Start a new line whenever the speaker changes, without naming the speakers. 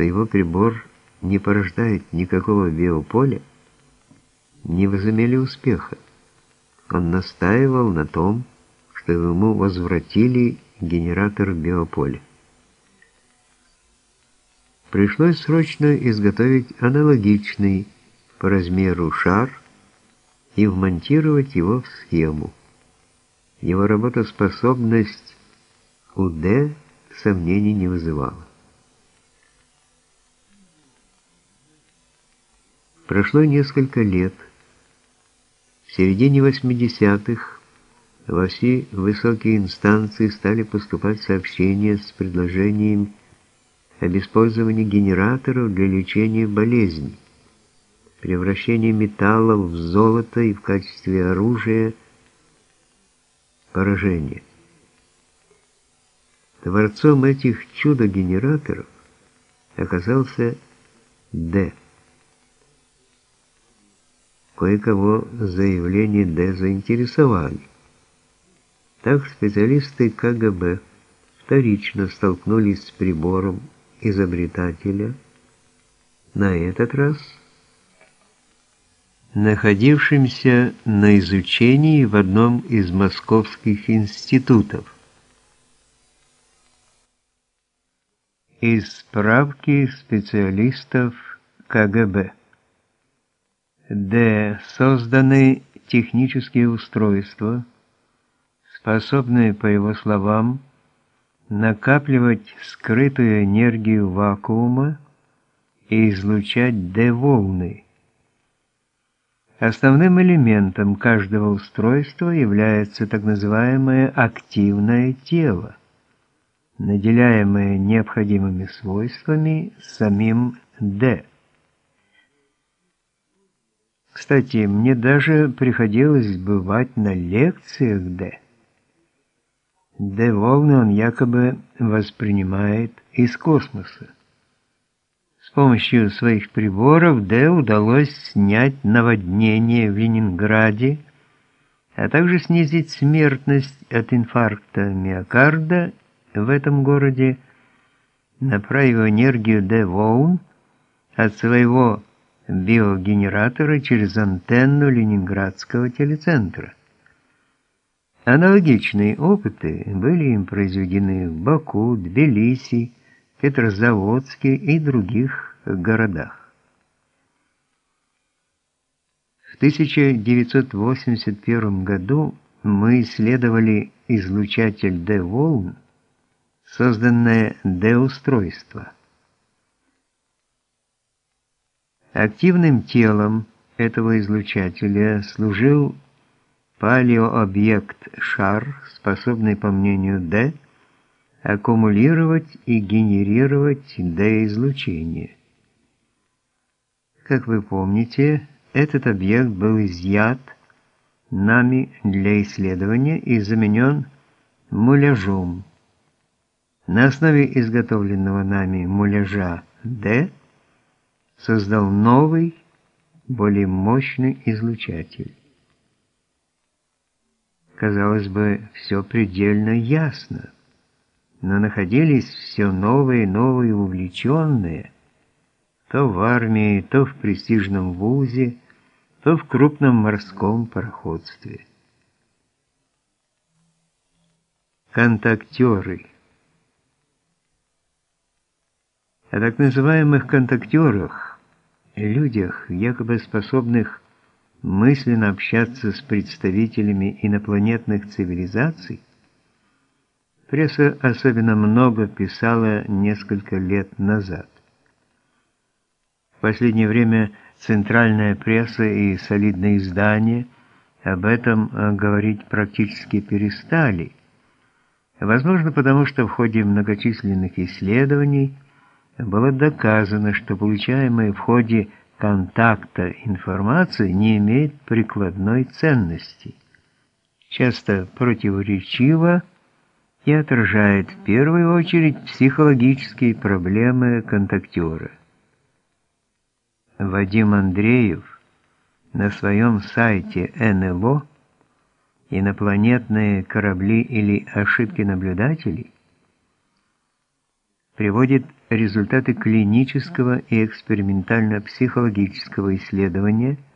что его прибор не порождает никакого биополя, не возымели успеха. Он настаивал на том, что ему возвратили генератор биополя. Пришлось срочно изготовить аналогичный по размеру шар и вмонтировать его в схему. Его работоспособность у Д сомнений не вызывала. Прошло несколько лет. В середине 80-х во все высокие инстанции стали поступать сообщения с предложением об использовании генераторов для лечения болезней, превращения металлов в золото и в качестве оружия поражения. Творцом этих чудо-генераторов оказался Д. Кое-кого заявление Д заинтересовали. Так специалисты КГБ вторично столкнулись с прибором изобретателя, на этот раз находившимся на изучении в одном из московских институтов. Из справки специалистов КГБ. Д. Созданы технические устройства, способные, по его словам, накапливать скрытую энергию вакуума и излучать Д-волны. Основным элементом каждого устройства является так называемое активное тело, наделяемое необходимыми свойствами самим D. Кстати, мне даже приходилось бывать на лекциях D. D-волны он якобы воспринимает из космоса. С помощью своих приборов D удалось снять наводнение в Ленинграде, а также снизить смертность от инфаркта миокарда в этом городе, направив энергию D-волн от своего биогенератора через антенну Ленинградского телецентра. Аналогичные опыты были им произведены в Баку, Тбилиси, Петрозаводске и других городах. В 1981 году мы исследовали излучатель D-волн, созданное D-устройство. Активным телом этого излучателя служил палеообъект шар, способный, по мнению Д, аккумулировать и генерировать Д-излучение. Как вы помните, этот объект был изъят нами для исследования и заменен муляжом. На основе изготовленного нами муляжа D создал новый, более мощный излучатель. Казалось бы, все предельно ясно, но находились все новые и новые увлеченные, то в армии, то в престижном вузе, то в крупном морском пароходстве. Контактеры – о так называемых контактерах, людях, якобы способных мысленно общаться с представителями инопланетных цивилизаций, пресса особенно много писала несколько лет назад. В последнее время центральная пресса и солидные издания об этом э, говорить практически перестали. Возможно, потому что в ходе многочисленных исследований было доказано, что получаемая в ходе контакта информация не имеет прикладной ценности, часто противоречиво и отражает в первую очередь психологические проблемы контактера. Вадим Андреев на своем сайте НЛО «Инопланетные корабли или ошибки наблюдателей» приводит результаты клинического и экспериментально-психологического исследования –